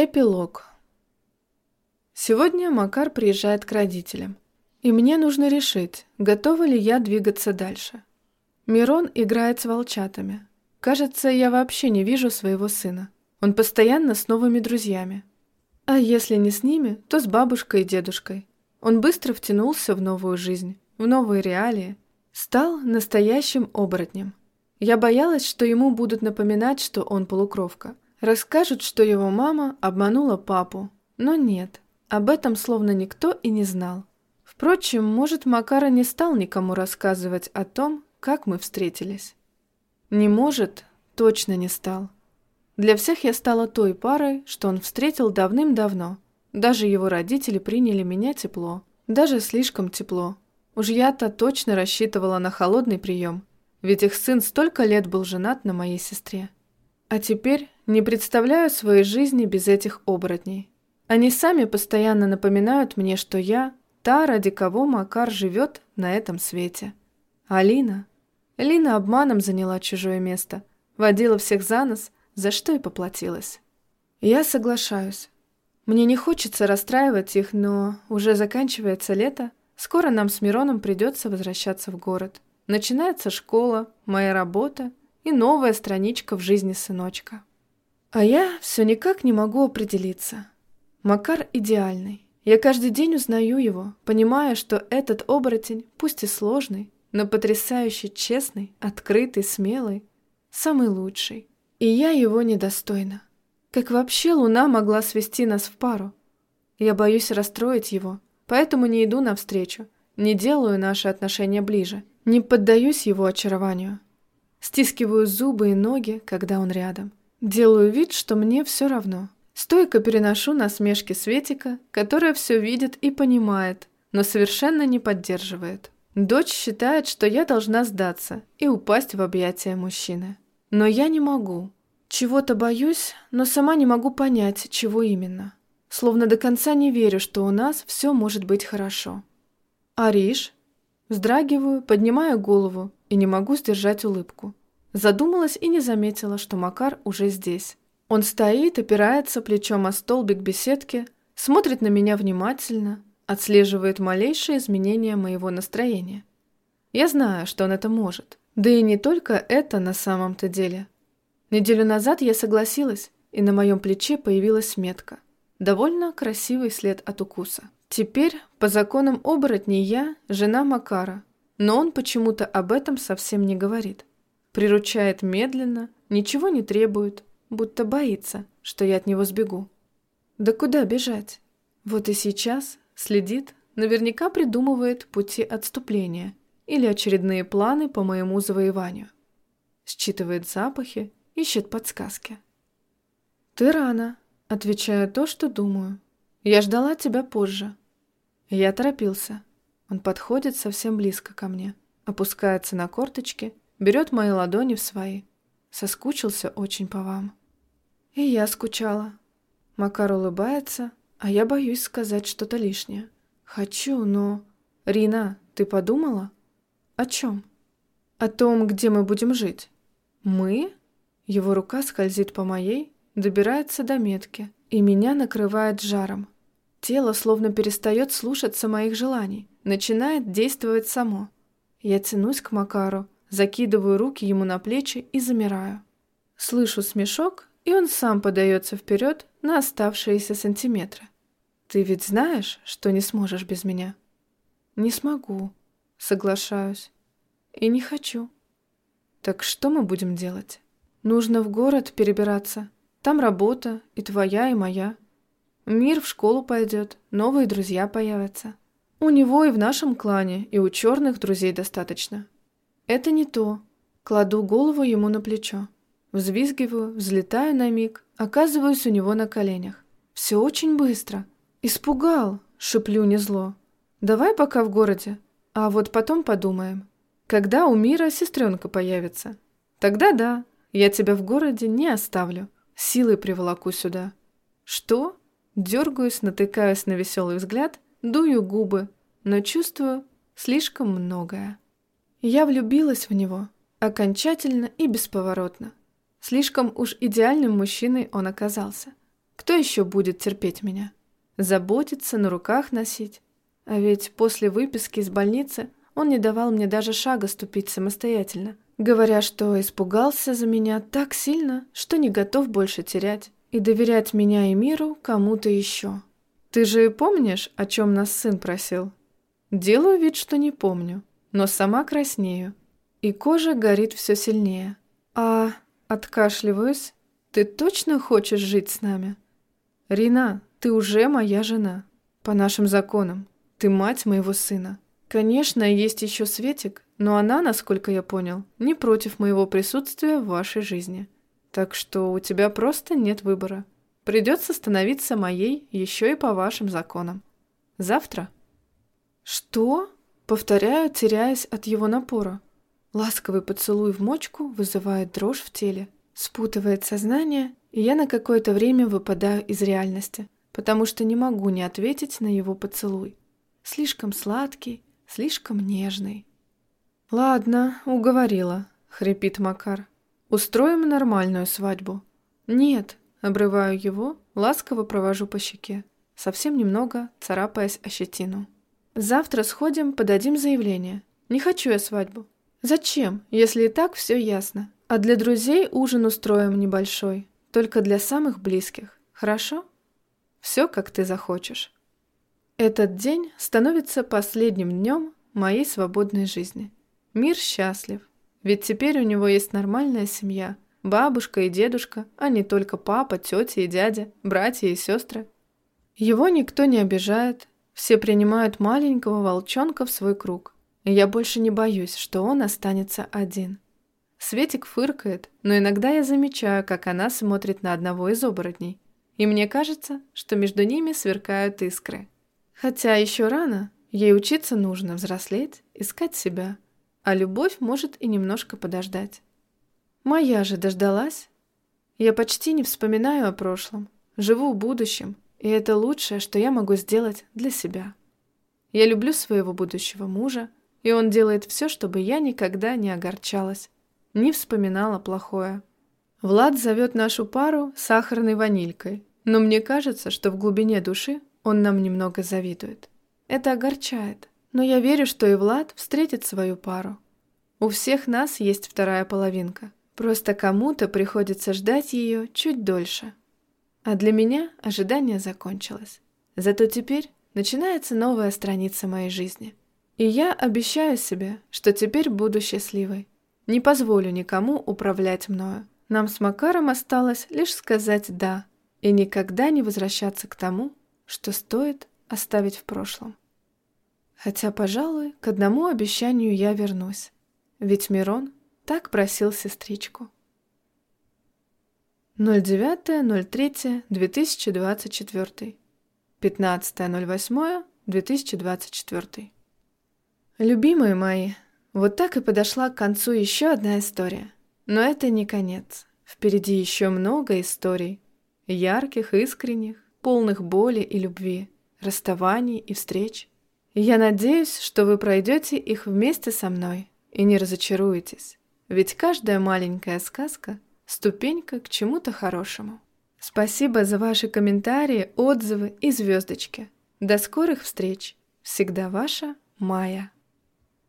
Эпилог. Сегодня Макар приезжает к родителям. И мне нужно решить, готова ли я двигаться дальше. Мирон играет с волчатами. Кажется, я вообще не вижу своего сына. Он постоянно с новыми друзьями. А если не с ними, то с бабушкой и дедушкой. Он быстро втянулся в новую жизнь, в новые реалии. Стал настоящим оборотнем. Я боялась, что ему будут напоминать, что он полукровка – Расскажут, что его мама обманула папу, но нет, об этом словно никто и не знал. Впрочем, может, Макара не стал никому рассказывать о том, как мы встретились. Не может, точно не стал. Для всех я стала той парой, что он встретил давным-давно. Даже его родители приняли меня тепло. Даже слишком тепло. Уж я-то точно рассчитывала на холодный прием, ведь их сын столько лет был женат на моей сестре. А теперь не представляю своей жизни без этих оборотней. Они сами постоянно напоминают мне, что я та, ради кого Макар живет на этом свете. Алина. Лина обманом заняла чужое место, водила всех за нос, за что и поплатилась. Я соглашаюсь. Мне не хочется расстраивать их, но уже заканчивается лето, скоро нам с Мироном придется возвращаться в город. Начинается школа, моя работа и новая страничка в жизни сыночка. А я все никак не могу определиться. Макар идеальный. Я каждый день узнаю его, понимая, что этот оборотень, пусть и сложный, но потрясающе честный, открытый, смелый, самый лучший. И я его недостойна. Как вообще луна могла свести нас в пару? Я боюсь расстроить его, поэтому не иду навстречу, не делаю наши отношения ближе, не поддаюсь его очарованию. Стискиваю зубы и ноги, когда он рядом. Делаю вид, что мне все равно. Стойко переношу насмешки Светика, которая все видит и понимает, но совершенно не поддерживает. Дочь считает, что я должна сдаться и упасть в объятия мужчины. Но я не могу. Чего-то боюсь, но сама не могу понять, чего именно. Словно до конца не верю, что у нас все может быть хорошо. Ариш? Вздрагиваю, поднимаю голову и не могу сдержать улыбку. Задумалась и не заметила, что Макар уже здесь. Он стоит, опирается плечом о столбик беседки, смотрит на меня внимательно, отслеживает малейшие изменения моего настроения. Я знаю, что он это может. Да и не только это на самом-то деле. Неделю назад я согласилась, и на моем плече появилась метка. Довольно красивый след от укуса. Теперь, по законам оборотней, я жена Макара, но он почему-то об этом совсем не говорит. Приручает медленно, ничего не требует, будто боится, что я от него сбегу. Да куда бежать? Вот и сейчас следит, наверняка придумывает пути отступления или очередные планы по моему завоеванию. Считывает запахи, ищет подсказки. «Ты рано», — отвечаю то, что думаю. «Я ждала тебя позже». Я торопился. Он подходит совсем близко ко мне, опускается на корточки — берет мои ладони в свои. Соскучился очень по вам. И я скучала. Макар улыбается, а я боюсь сказать что-то лишнее. Хочу, но... Рина, ты подумала? О чем? О том, где мы будем жить. Мы? Его рука скользит по моей, добирается до метки, и меня накрывает жаром. Тело словно перестает слушаться моих желаний, начинает действовать само. Я тянусь к Макару, Закидываю руки ему на плечи и замираю. Слышу смешок, и он сам подается вперед на оставшиеся сантиметры. «Ты ведь знаешь, что не сможешь без меня?» «Не смогу», — соглашаюсь. «И не хочу». «Так что мы будем делать?» «Нужно в город перебираться. Там работа, и твоя, и моя. Мир в школу пойдет, новые друзья появятся. У него и в нашем клане, и у черных друзей достаточно. Это не то. Кладу голову ему на плечо. Взвизгиваю, взлетаю на миг, оказываюсь у него на коленях. Все очень быстро. Испугал, шиплю незло. Давай пока в городе, а вот потом подумаем. Когда у мира сестренка появится? Тогда да, я тебя в городе не оставлю. Силой приволоку сюда. Что? Дергаюсь, натыкаюсь на веселый взгляд, дую губы, но чувствую слишком многое. Я влюбилась в него, окончательно и бесповоротно. Слишком уж идеальным мужчиной он оказался. Кто еще будет терпеть меня? Заботиться, на руках носить? А ведь после выписки из больницы он не давал мне даже шага ступить самостоятельно, говоря, что испугался за меня так сильно, что не готов больше терять и доверять меня и миру кому-то еще. Ты же помнишь, о чем нас сын просил? Делаю вид, что не помню, но сама краснею, и кожа горит все сильнее. А, откашливаюсь, ты точно хочешь жить с нами? Рина, ты уже моя жена. По нашим законам. Ты мать моего сына. Конечно, есть еще Светик, но она, насколько я понял, не против моего присутствия в вашей жизни. Так что у тебя просто нет выбора. Придется становиться моей еще и по вашим законам. Завтра. Что? Повторяю, теряясь от его напора. Ласковый поцелуй в мочку вызывает дрожь в теле, спутывает сознание, и я на какое-то время выпадаю из реальности, потому что не могу не ответить на его поцелуй. Слишком сладкий, слишком нежный. «Ладно, уговорила», — хрипит Макар. «Устроим нормальную свадьбу». «Нет», — обрываю его, ласково провожу по щеке, совсем немного царапаясь о щетину. «Завтра сходим, подадим заявление. Не хочу я свадьбу. Зачем, если и так все ясно? А для друзей ужин устроим небольшой, только для самых близких. Хорошо? Все, как ты захочешь». Этот день становится последним днем моей свободной жизни. Мир счастлив, ведь теперь у него есть нормальная семья, бабушка и дедушка, а не только папа, тетя и дядя, братья и сестры. Его никто не обижает, все принимают маленького волчонка в свой круг, и я больше не боюсь, что он останется один. Светик фыркает, но иногда я замечаю, как она смотрит на одного из оборотней, и мне кажется, что между ними сверкают искры. Хотя еще рано, ей учиться нужно, взрослеть, искать себя. А любовь может и немножко подождать. Моя же дождалась. Я почти не вспоминаю о прошлом, живу будущем, и это лучшее, что я могу сделать для себя. Я люблю своего будущего мужа, и он делает все, чтобы я никогда не огорчалась, не вспоминала плохое. Влад зовет нашу пару сахарной ванилькой, но мне кажется, что в глубине души он нам немного завидует. Это огорчает, но я верю, что и Влад встретит свою пару. У всех нас есть вторая половинка, просто кому-то приходится ждать ее чуть дольше. А для меня ожидание закончилось. Зато теперь начинается новая страница моей жизни. И я обещаю себе, что теперь буду счастливой. Не позволю никому управлять мною. Нам с Макаром осталось лишь сказать «да» и никогда не возвращаться к тому, что стоит оставить в прошлом. Хотя, пожалуй, к одному обещанию я вернусь, ведь Мирон так просил сестричку. 09.03.2024 15.08.2024 Любимые мои, вот так и подошла к концу еще одна история. Но это не конец. Впереди еще много историй. Ярких, искренних, полных боли и любви, расставаний и встреч. я надеюсь, что вы пройдете их вместе со мной и не разочаруетесь, ведь каждая маленькая сказка – ступенька к чему-то хорошему. Спасибо за ваши комментарии, отзывы и звездочки. До скорых встреч. Всегда ваша Майя.